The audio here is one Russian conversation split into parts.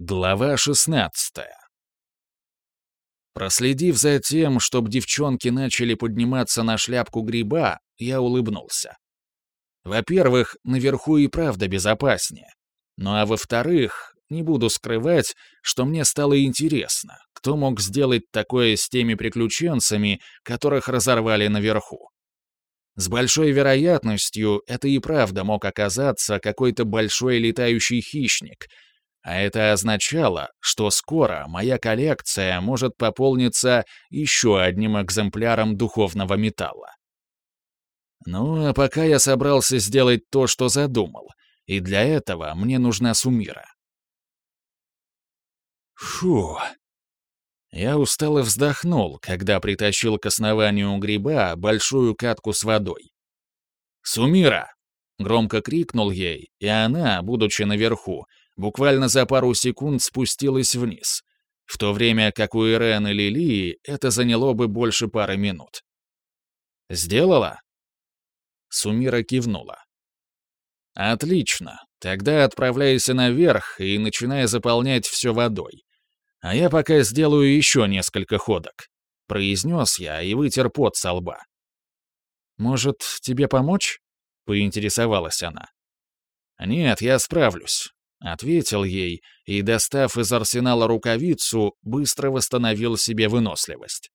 Глава 16 Проследив за тем, чтобы девчонки начали подниматься на шляпку гриба, я улыбнулся. Во-первых, наверху и правда безопаснее. Ну а во-вторых, не буду скрывать, что мне стало интересно, кто мог сделать такое с теми приключенцами, которых разорвали наверху. С большой вероятностью это и правда мог оказаться какой-то большой летающий хищник — а это означало, что скоро моя коллекция может пополниться еще одним экземпляром духовного металла. Ну, а пока я собрался сделать то, что задумал, и для этого мне нужна сумира. Фу. Я устало вздохнул, когда притащил к основанию гриба большую катку с водой. «Сумира!» — громко крикнул ей, и она, будучи наверху, буквально за пару секунд спустилась вниз, в то время как у Ирен и Лилии это заняло бы больше пары минут. «Сделала?» Сумира кивнула. «Отлично. Тогда отправляйся наверх и начинай заполнять все водой. А я пока сделаю еще несколько ходок», — произнес я и вытер пот со лба. «Может, тебе помочь?» — поинтересовалась она. «Нет, я справлюсь. Ответил ей и, достав из арсенала рукавицу, быстро восстановил себе выносливость.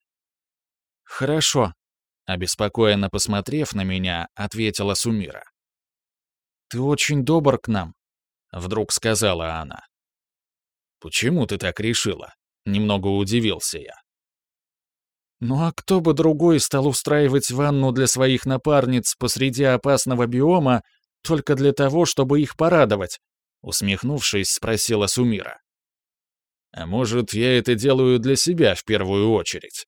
«Хорошо», — обеспокоенно посмотрев на меня, ответила Сумира. «Ты очень добр к нам», — вдруг сказала она. «Почему ты так решила?» — немного удивился я. «Ну а кто бы другой стал устраивать ванну для своих напарниц посреди опасного биома только для того, чтобы их порадовать?» Усмехнувшись, спросила Сумира. «А может, я это делаю для себя в первую очередь?»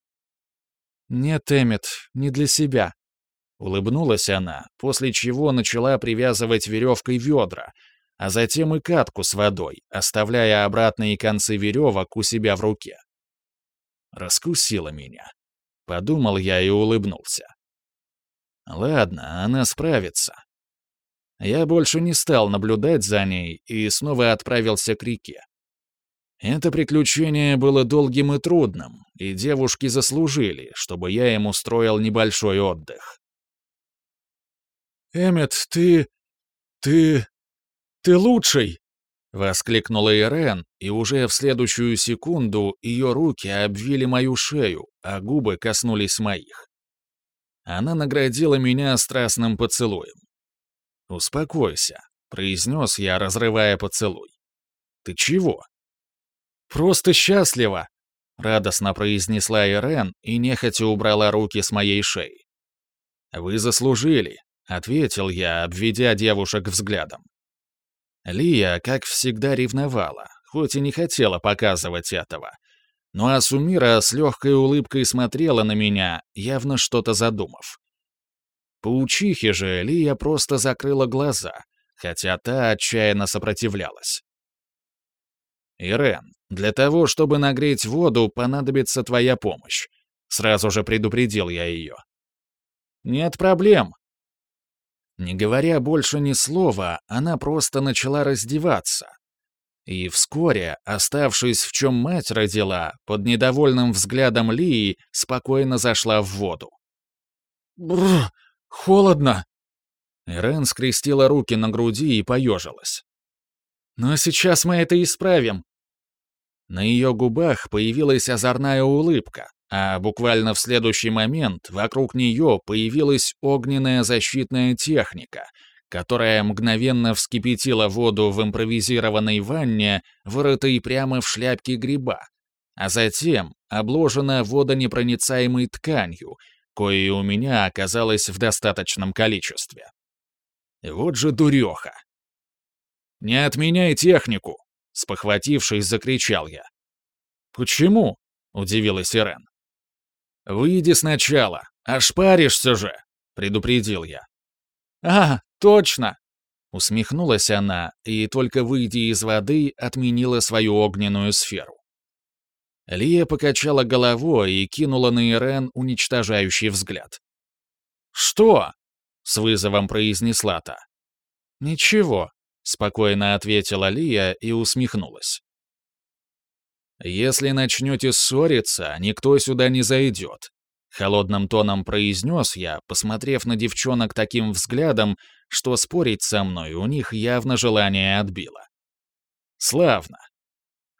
«Нет, Эммет, не для себя», — улыбнулась она, после чего начала привязывать веревкой ведра, а затем и катку с водой, оставляя обратные концы веревок у себя в руке. Раскусила меня. Подумал я и улыбнулся. Ладно, она справится. Я больше не стал наблюдать за ней и снова отправился к реке. Это приключение было долгим и трудным, и девушки заслужили, чтобы я им устроил небольшой отдых. «Эммет, ты... ты... ты лучший!» — воскликнула Ирен, и уже в следующую секунду ее руки обвили мою шею, а губы коснулись моих. Она наградила меня страстным поцелуем. «Успокойся», — произнес я, разрывая поцелуй. «Ты чего?» «Просто счастлива», — радостно произнесла Ирен и нехотя убрала руки с моей шеи. «Вы заслужили», — ответил я, обведя девушек взглядом. Лия, как всегда, ревновала, хоть и не хотела показывать этого. Ну а Сумира с легкой улыбкой смотрела на меня, явно что-то задумав. Паучихе же Лия просто закрыла глаза, хотя та отчаянно сопротивлялась. «Ирен, для того, чтобы нагреть воду, понадобится твоя помощь», — сразу же предупредил я ее. «Нет проблем». Не говоря больше ни слова, она просто начала раздеваться. И вскоре, оставшись в чем мать родила, под недовольным взглядом Лии, спокойно зашла в воду. «Бррр, Холодно!» Ирен скрестила руки на груди и поежилась. «Но сейчас мы это исправим!» На ее губах появилась озорная улыбка, а буквально в следующий момент вокруг нее появилась огненная защитная техника, которая мгновенно вскипятила воду в импровизированной ванне, вырытой прямо в шляпке гриба, а затем обложена водонепроницаемой тканью, кое у меня оказалось в достаточном количестве. Вот же дуреха. «Не отменяй технику!» — спохватившись, закричал я. «Почему?» — удивилась Ирен. «Выйди сначала, ошпаришься же!» — предупредил я. «А, точно!» — усмехнулась она и, только выйдя из воды, отменила свою огненную сферу. Лия покачала головой и кинула на Ирен уничтожающий взгляд. «Что?» — с вызовом произнесла та. «Ничего», — спокойно ответила Лия и усмехнулась. «Если начнете ссориться, никто сюда не зайдет», — холодным тоном произнес я, посмотрев на девчонок таким взглядом, что спорить со мной у них явно желание отбило. «Славно.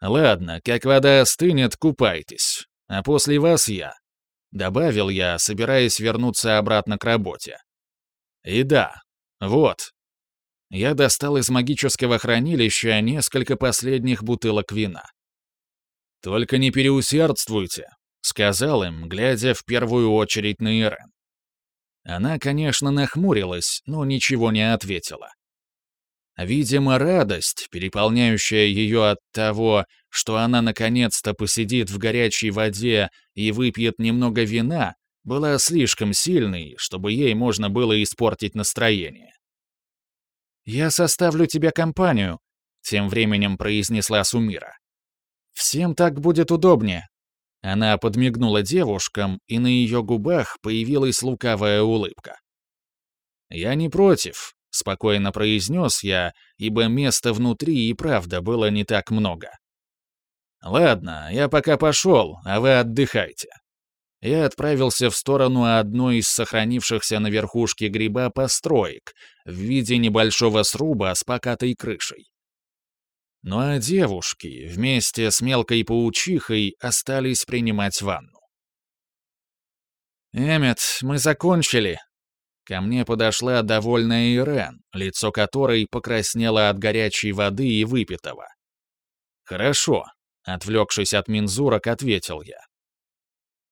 Ладно, как вода остынет, купайтесь, а после вас я», — добавил я, собираясь вернуться обратно к работе. «И да, вот». Я достал из магического хранилища несколько последних бутылок вина. «Только не переусердствуйте», — сказал им, глядя в первую очередь на Ирен. Она, конечно, нахмурилась, но ничего не ответила. Видимо, радость, переполняющая ее от того, что она наконец-то посидит в горячей воде и выпьет немного вина, была слишком сильной, чтобы ей можно было испортить настроение. «Я составлю тебе компанию», — тем временем произнесла Сумира. Всем так будет удобнее». Она подмигнула девушкам, и на ее губах появилась лукавая улыбка. «Я не против», — спокойно произнес я, ибо места внутри и правда было не так много. «Ладно, я пока пошел, а вы отдыхайте». Я отправился в сторону одной из сохранившихся на верхушке гриба построек в виде небольшого сруба с покатой крышей. Ну а девушки вместе с мелкой паучихой остались принимать ванну. «Эммет, мы закончили!» Ко мне подошла довольная Ирен, лицо которой покраснело от горячей воды и выпитого. «Хорошо», — отвлекшись от мензурок, ответил я.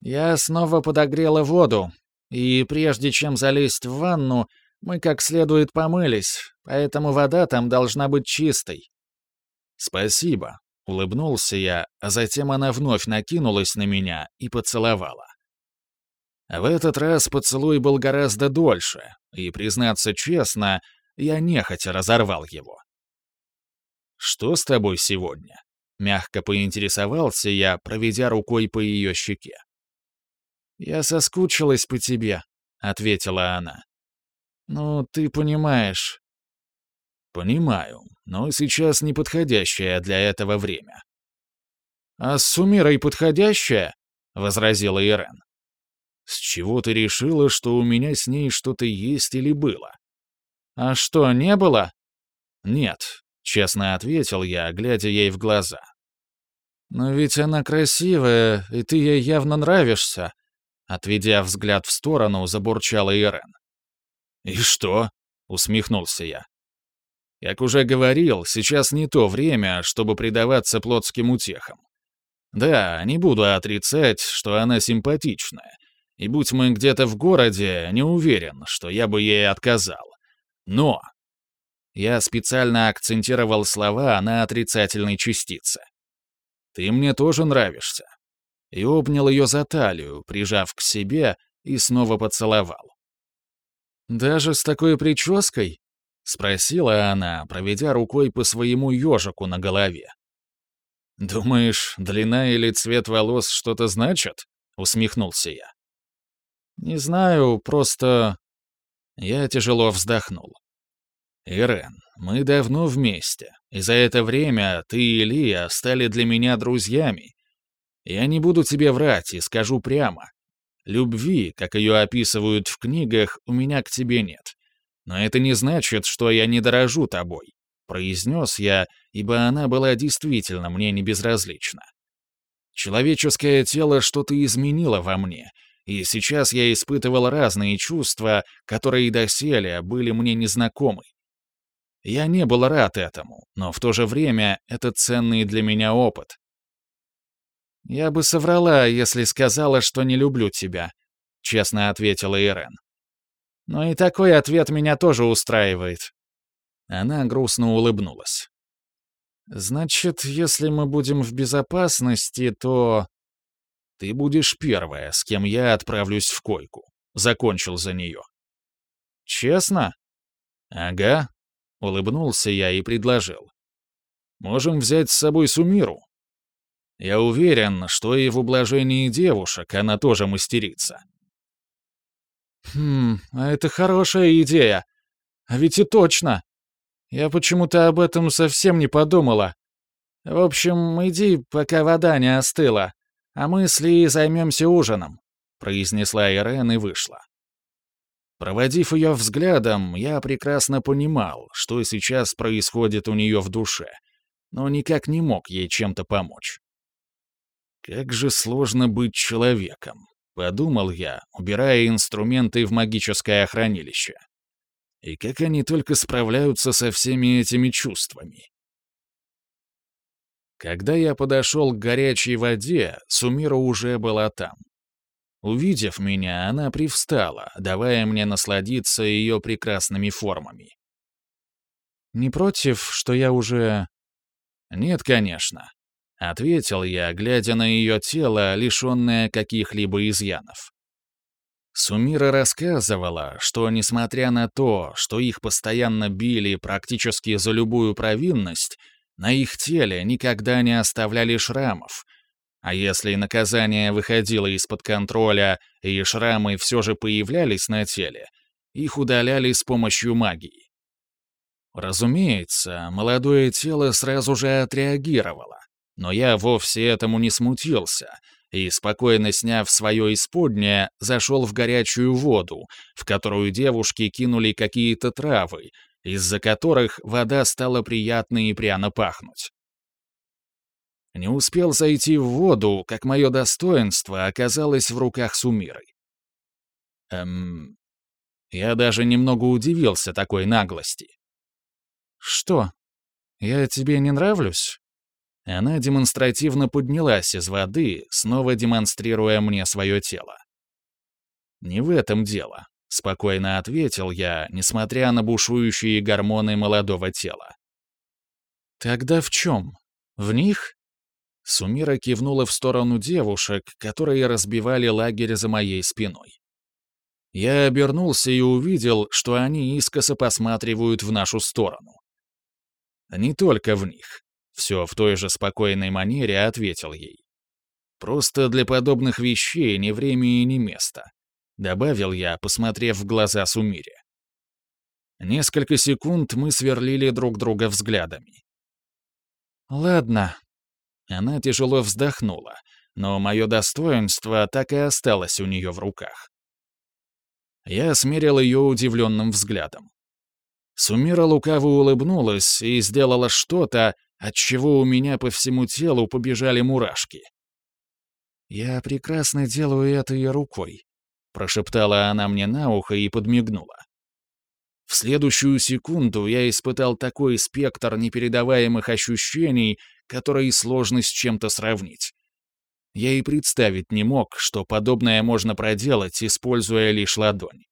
«Я снова подогрела воду, и прежде чем залезть в ванну, мы как следует помылись, поэтому вода там должна быть чистой. «Спасибо», — улыбнулся я, а затем она вновь накинулась на меня и поцеловала. В этот раз поцелуй был гораздо дольше, и, признаться честно, я нехотя разорвал его. «Что с тобой сегодня?» — мягко поинтересовался я, проведя рукой по ее щеке. «Я соскучилась по тебе», — ответила она. «Ну, ты понимаешь, «Понимаю, но сейчас неподходящее для этого время». «А с Сумирой подходящее?» — возразила Ирен. «С чего ты решила, что у меня с ней что-то есть или было?» «А что, не было?» «Нет», — честно ответил я, глядя ей в глаза. «Но ведь она красивая, и ты ей явно нравишься», — отведя взгляд в сторону, забурчала Ирен. «И что?» — усмехнулся я. Как уже говорил, сейчас не то время, чтобы предаваться плотским утехам. Да, не буду отрицать, что она симпатичная. И будь мы где-то в городе, не уверен, что я бы ей отказал. Но... Я специально акцентировал слова на отрицательной частице. «Ты мне тоже нравишься». И обнял ее за талию, прижав к себе, и снова поцеловал. «Даже с такой прической?» — спросила она, проведя рукой по своему ежику на голове. «Думаешь, длина или цвет волос что-то значат?» — усмехнулся я. «Не знаю, просто...» Я тяжело вздохнул. «Ирен, мы давно вместе, и за это время ты и Лия стали для меня друзьями. Я не буду тебе врать и скажу прямо. Любви, как ее описывают в книгах, у меня к тебе нет. Но это не значит, что я не дорожу тобой», — произнес я, ибо она была действительно мне не безразлична. Человеческое тело что-то изменило во мне, и сейчас я испытывал разные чувства, которые доселе были мне незнакомы. Я не был рад этому, но в то же время это ценный для меня опыт. «Я бы соврала, если сказала, что не люблю тебя», — честно ответила Ирен. Но и такой ответ меня тоже устраивает». Она грустно улыбнулась. «Значит, если мы будем в безопасности, то...» «Ты будешь первая, с кем я отправлюсь в койку», — закончил за нее. «Честно?» «Ага», — улыбнулся я и предложил. «Можем взять с собой Сумиру. Я уверен, что и в ублажении девушек она тоже мастерица. «Хм, а это хорошая идея. А ведь и точно. Я почему-то об этом совсем не подумала». В общем, иди, пока вода не остыла, а мы с Ли займемся ужином», — произнесла Ирен и вышла. Проводив ее взглядом, я прекрасно понимал, что сейчас происходит у нее в душе, но никак не мог ей чем-то помочь. «Как же сложно быть человеком», — подумал я, убирая инструменты в магическое хранилище. «И как они только справляются со всеми этими чувствами». Когда я подошел к горячей воде, Сумира уже была там. Увидев меня, она привстала, давая мне насладиться ее прекрасными формами. «Не против, что я уже...» «Нет, конечно», — ответил я, глядя на ее тело, лишенное каких-либо изъянов. Сумира рассказывала, что, несмотря на то, что их постоянно били практически за любую провинность, на их теле никогда не оставляли шрамов, а если наказание выходило из-под контроля и шрамы все же появлялись на теле, их удаляли с помощью магии. Разумеется, молодое тело сразу же отреагировало, но я вовсе этому не смутился и, спокойно сняв свое исподнее, зашел в горячую воду, в которую девушки кинули какие-то травы, из-за которых вода стала приятно и пряно пахнуть. Не успел зайти в воду, как мое достоинство оказалось в руках Сумиры. Эм... Я даже немного удивился такой наглости. «Что? Я тебе не нравлюсь?» Она демонстративно поднялась из воды, снова демонстрируя мне свое тело. «Не в этом дело. — спокойно ответил я, несмотря на бушующие гормоны молодого тела. «Тогда в чем? В них?» Сумира кивнула в сторону девушек, которые разбивали лагерь за моей спиной. Я обернулся и увидел, что они искоса посматривают в нашу сторону. «Не только в них», — все в той же спокойной манере ответил ей. «Просто для подобных вещей ни время и ни место добавил я, посмотрев в глаза Сумире. Несколько секунд мы сверлили друг друга взглядами. «Ладно». Она тяжело вздохнула, но мое достоинство так и осталось у нее в руках. Я смерил ее удивленным взглядом. Сумира лукаво улыбнулась и сделала что-то, от чего у меня по всему телу побежали мурашки. «Я прекрасно делаю это и рукой», Прошептала она мне на ухо и подмигнула. В следующую секунду я испытал такой спектр непередаваемых ощущений, которые сложно с чем-то сравнить. Я и представить не мог, что подобное можно проделать, используя лишь ладонь.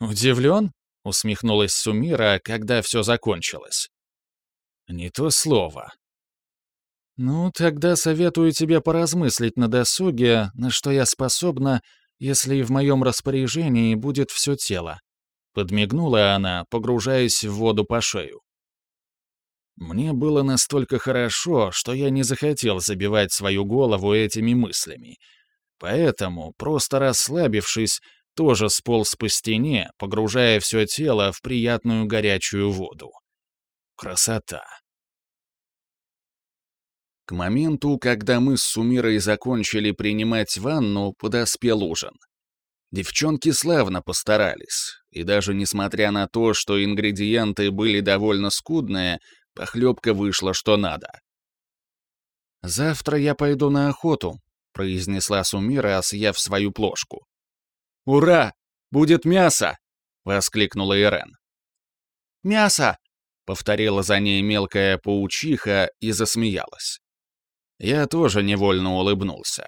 «Удивлен?» — усмехнулась Сумира, когда все закончилось. «Не то слово». «Ну, тогда советую тебе поразмыслить на досуге, на что я способна, если в моем распоряжении будет все тело», — подмигнула она, погружаясь в воду по шею. Мне было настолько хорошо, что я не захотел забивать свою голову этими мыслями. Поэтому, просто расслабившись, тоже сполз по стене, погружая все тело в приятную горячую воду. Красота. К моменту, когда мы с Сумирой закончили принимать ванну, подоспел ужин. Девчонки славно постарались, и даже несмотря на то, что ингредиенты были довольно скудные, похлебка вышла что надо. «Завтра я пойду на охоту», — произнесла Сумира, съев свою плошку. «Ура! Будет мясо!» — воскликнула Ирен. «Мясо!» — повторила за ней мелкая паучиха и засмеялась. Я тоже невольно улыбнулся.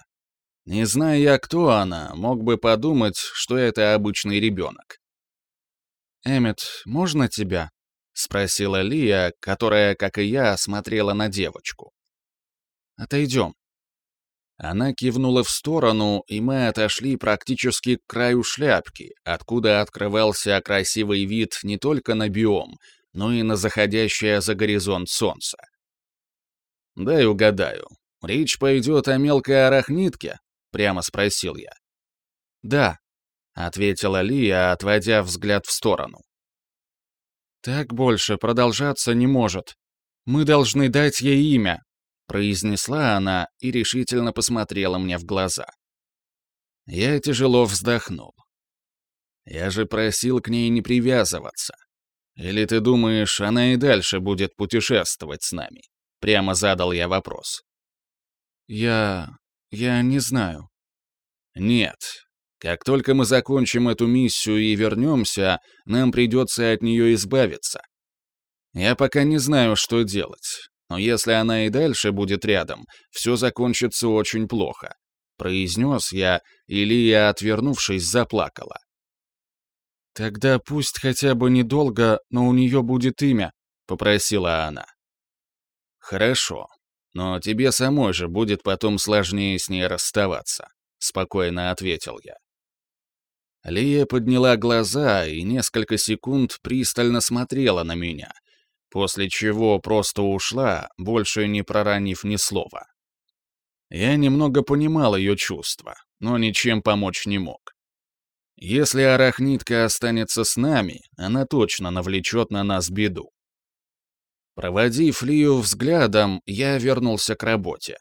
Не зная я, кто она, мог бы подумать, что это обычный ребенок. «Эммет, можно тебя?» — спросила Лия, которая, как и я, смотрела на девочку. «Отойдем». Она кивнула в сторону, и мы отошли практически к краю шляпки, откуда открывался красивый вид не только на биом, но и на заходящее за горизонт солнце. «Дай угадаю, «Речь пойдет о мелкой арахнитке?» — прямо спросил я. «Да», — ответила Лия, отводя взгляд в сторону. «Так больше продолжаться не может. Мы должны дать ей имя», — произнесла она и решительно посмотрела мне в глаза. Я тяжело вздохнул. Я же просил к ней не привязываться. Или ты думаешь, она и дальше будет путешествовать с нами? Прямо задал я вопрос. Я... я не знаю. Нет. Как только мы закончим эту миссию и вернемся, нам придется от нее избавиться. Я пока не знаю, что делать. Но если она и дальше будет рядом, все закончится очень плохо. Произнес я, и Лия, отвернувшись, заплакала. «Тогда пусть хотя бы недолго, но у нее будет имя», — попросила она. «Хорошо, но тебе самой же будет потом сложнее с ней расставаться», — спокойно ответил я. Лия подняла глаза и несколько секунд пристально смотрела на меня, после чего просто ушла, больше не проронив ни слова. Я немного понимал ее чувства, но ничем помочь не мог. Если арахнитка останется с нами, она точно навлечет на нас беду. Проводив Лию взглядом, я вернулся к работе.